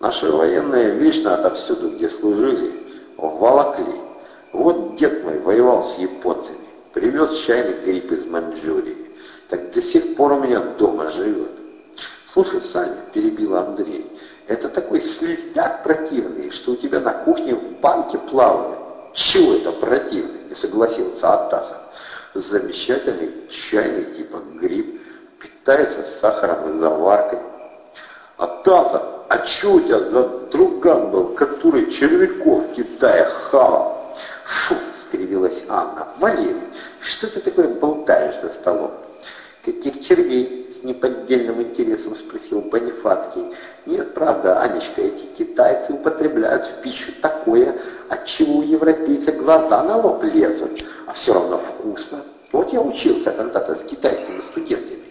Наши военные вечно отовсюду, где служили, волокли. Вот дед мой воевал с японцами, привез чайный гриб из Маньчжурии. Так до сих пор у меня дома живет. Слушай, Саня, перебил Андрей, это такой слизняк противный, что у тебя на кухне в банке плавает. Чего это противный? Не согласился Атасов. Замечательный чайный типа гриб, питается сахаром и заваркой. Атасов, а что у тебя за друган был, который червяков в Китае хавал? Фу, скривилась Анна. Валерий, что ты такое болтаешь за столом? Каких червей? С неподдельным интересом спросил Бонифацкий. Нет, правда, Анечка, эти китайцы употребляют в пищу такое, от чего у европейца глаза на лоб лезут, а все равно вкусно. Вот я учился когда-то с китайскими студентами.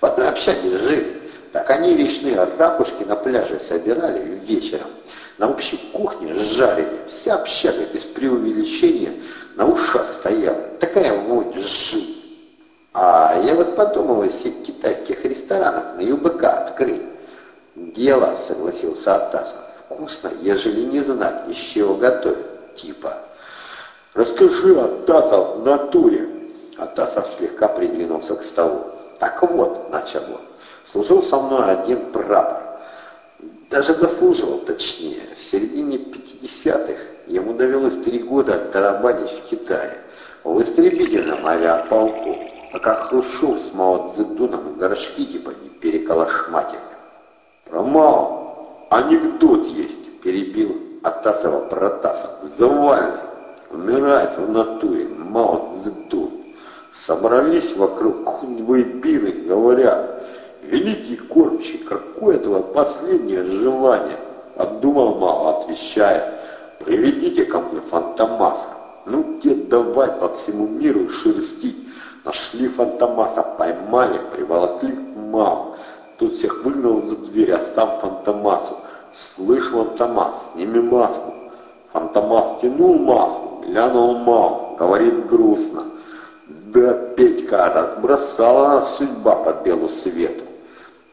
В одной общаге жили. Так они речные ракушки на пляже собирали вечером. На общей кухне жарили. Вся общага без преувеличения на ушах стояла. Такая вонь жуть. А я вот подумываю сеть китайских ресторанов на ЮБК открыть. Дело, согласился Атасов. Вкусно, ежели не знать, из чего готовят. Типа. Расскажи, Атасов, в натуре. Атасов слегка придвинулся к столу. Так вот, начал он, служил со мной один прапор. Даже дослуживал точнее. В середине 50-х ему довелось три года тарабанить в Китае. В истребительном авиаполку пока Хрущев с Мао Цзэдуном горшки типа не переколошматили. Про Мао анекдот есть, перебил Атасова Протасов. Завальный, умирает в натуре Мао Цзэдун. Собрались вокруг Хуньвы Бины, говорят, великий кормчий, какое твое последнее желание? Отдумал Мао, отвечая, приведите ко мне Фантомаса. Ну, те давай по всему миру шерстить. Нашли Фантомаса, поймали, приволокли к маму. Тут всех выгнал за дверь, а сам Фантомасу. Слышь, Фантомас, сними маску. Фантомас тянул маску, глянул маму, говорит грустно. Да, Петька, разбросала нас судьба по белу свету.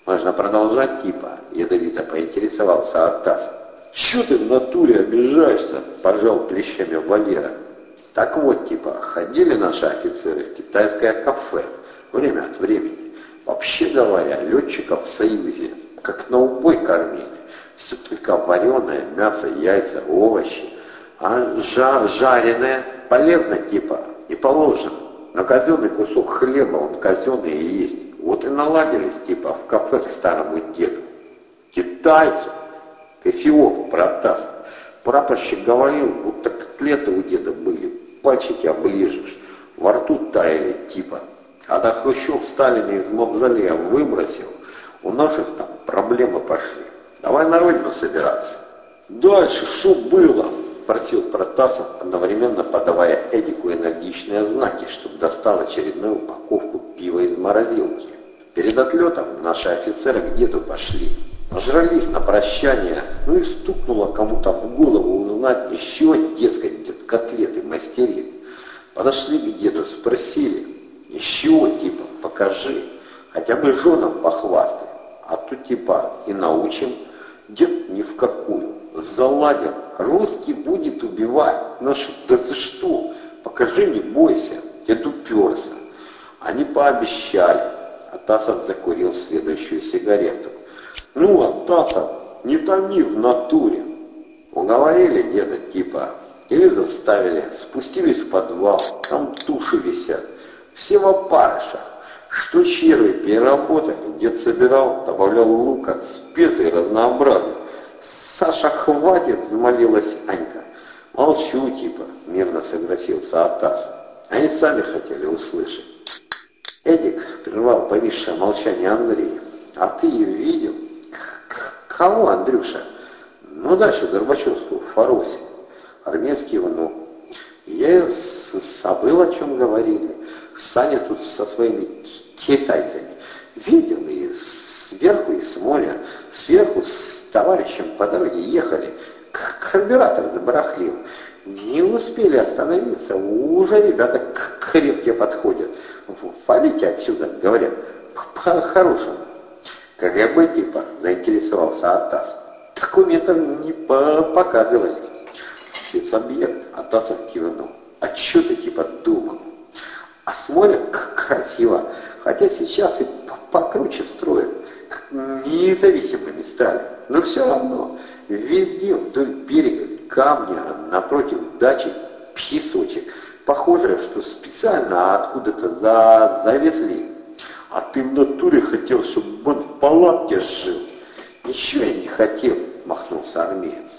Можно продолжать, типа, ядовито поинтересовался Артас. Чё ты в натуре обижаешься? Пожал плечами Валера. Так вот, типа, ходили наши офицеры в китайское кафе время от времени. Вообще говоря, летчиков в Союзе как на убой кормили. Все только вареное, мясо, яйца, овощи. А жар, жареное полезно типа, не положено. Но казенный кусок хлеба, он казенный и есть. Вот и наладились типа в кафе к старому деду. Китайцу, к Эфиопу протас. Прапорщик говорил, будто котлеты у деда были пальчики оближешь, во рту таяли типа. Когда Хрущев Сталина из мавзолея выбросил, у наших там проблемы пошли. Давай на родину собираться. Дальше что было? Просил Протасов, одновременно подавая Эдику энергичные знаки, чтобы достал очередную упаковку пива из морозилки. Перед отлетом наши офицеры к деду пошли. Нажрались на прощание, ну и стукнуло кому-то в голову узнать еще, дескать, дед котлеты мастерит. Подошли к деду, спросили, еще типа, покажи, хотя бы женам похвастай, а то типа и научим. Дед ни в какую, заладил, русский будет убивать, ну да за что, покажи, не бойся, дед уперся. Они пообещали, а Тасов закурил следующую сигарету. Ну, Атасов, не томи в натуре. Уговорили деда типа, или заставили, спустились в подвал, там туши висят. Все в опарышах. Что черви переработали, дед собирал, добавлял лука, специй разнообразных. Саша, хватит, замолилась Анька. Молчу, типа, мирно согласился Атас. Они сами хотели услышать. Эдик прервал повисшее молчание Андрей. А ты ее видел? Кого, Андрюша? Ну, дальше Горбачевскую в Фаросе. Армейский внук. Я забыл, о чем говорили. Саня тут со своими китайцами. Видел и сверху, и с моря. Сверху с товарищем по дороге ехали. Карбюратор забарахлил. Не успели остановиться, уже ребята крепкие подходят. Валите отсюда, говорят, по-хорошему. КГБ типа заинтересовался Атас. Документов не показывали. Спецобъект, а Тасов кивнул. А что ты типа думал? А смотрят, как красиво. Хотя сейчас и покруче строят. Независимыми стали. Но все равно, везде вдоль берега камни, а напротив дачи песочек. Похоже, что специально откуда-то за... завезли. А ты в натуре хотел, чтобы он в палатке жил. Ничего я не хотел, махнулся армеец.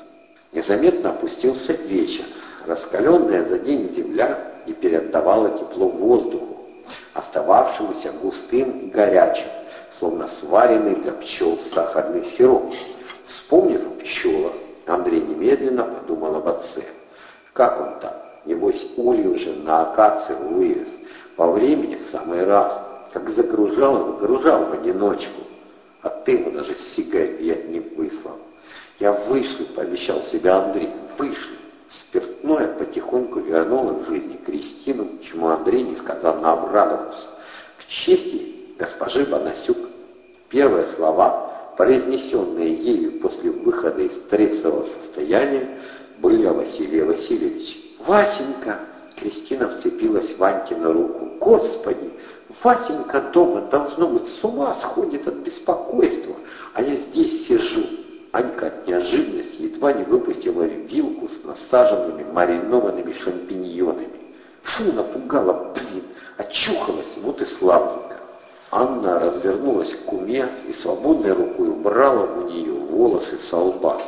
Незаметно опустился вечер. Раскаленная за день земля и переотдавала тепло воздуху, остававшемуся густым и горячим, словно сваренный для пчел сахарный сироп. Вспомнив о пчелах, Андрей немедленно подумал об отце. Как он там? Небось, улью уже на акацию вывез. По времени в самый раз. Как загружал его, гружал в одиночку. А ты ему даже сигарет не выслал. Я вышлю, пообещал себе Андрей, вышлю. Спиртное потихоньку вернуло в жизни Кристину, чему Андрей несказанно обрадовался. К чести госпожи Бонасюк первые слова, произнесенные ею после выхода из стрессового состояния, были о Василии Васильевиче. «Васенька!» Кристина вцепилась Ваньке на руку. «Господи! Васенька дома, должно быть, с ума сходит от беспокойства, а я здесь сижу!» Анька от неожиданности едва не выпустила вилку с насаженными маринованными шампиньонами. Фу, напугала, блин, очухалась, вот и славненько. Анна развернулась к куме и свободной рукой убрала у нее волосы со лба.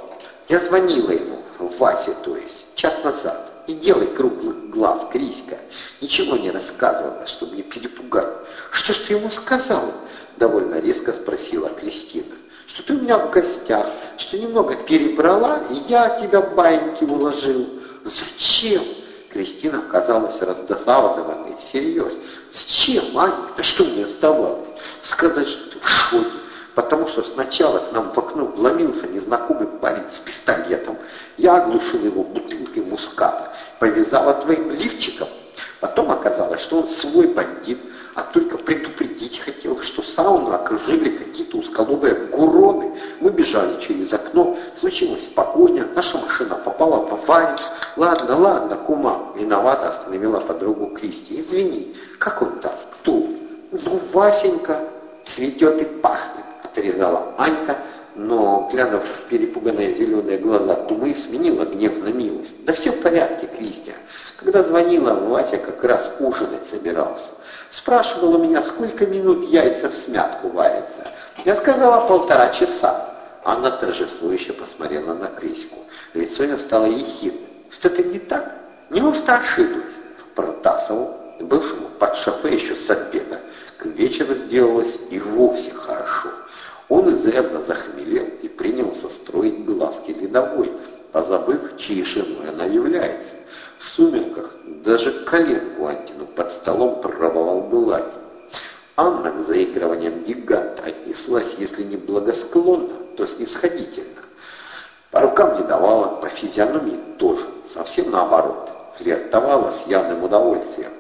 Я звонила ему, Васе то есть, час назад. Не делай круглых глаз, Криська. Ничего не рассказывала, чтобы не перепугать. Что ж ты ему сказала? Довольно резко спросила Кристина что ты у меня в гостях, что немного перебрала, и я тебя баиньки уложил. Зачем? Кристина казалась раздосадованной, всерьез. Зачем, Аня? Да что мне оставалось? Сказать, что ты в шоке, потому что сначала к нам в окно вломился незнакомый парень с пистолетом. Я оглушил его бутылкой муската, повязала твоим лифчиком. Потом оказалось, что он свой бандит, а только предупредить хотел, что сауну окружили какие-то узколобые гуроны. Мы бежали через окно, случилась погоня, наша машина попала в аварию. Ладно, ладно, кума, виновата, остановила подругу Кристи. Извини, как он там? Кто? Ну, Васенька, цветет и пахнет, отрезала Анька, но, глянув в перепуганные зеленые глаза кумы, сменила гнев на милость. Да все в порядке, Кристия. Когда звонила, Вася как раз ужинать собирался. Спрашивал у меня, сколько минут яйца в смятку варятся. Я сказала полтора часа. Анна торжествующе посмотрела на Криську. Лицо ее стало ехидным. Что-то не так? Неужто ошиблась? Протасову, бывшему под шофе еще с обеда, к вечеру сделалось и вовсе хорошо. Чьей женой она является. В сумерках даже коленку Антину под столом пробовал Гулаги. Анна к заигрываниям гиганта отнеслась, если не благосклонно, то снисходительно. По рукам не давала, по физиономии тоже, совсем наоборот, флиртовала с явным удовольствием.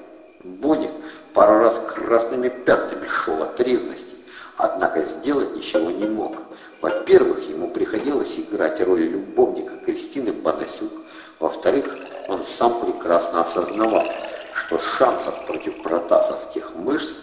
Боник пару раз красными пятнами шел от ревности, однако сделать ничего не мог. Во-первых, ему приходилось играть роль любовника Бонасюк, во-вторых, он сам прекрасно осознавал, что шансов против протасовских мышц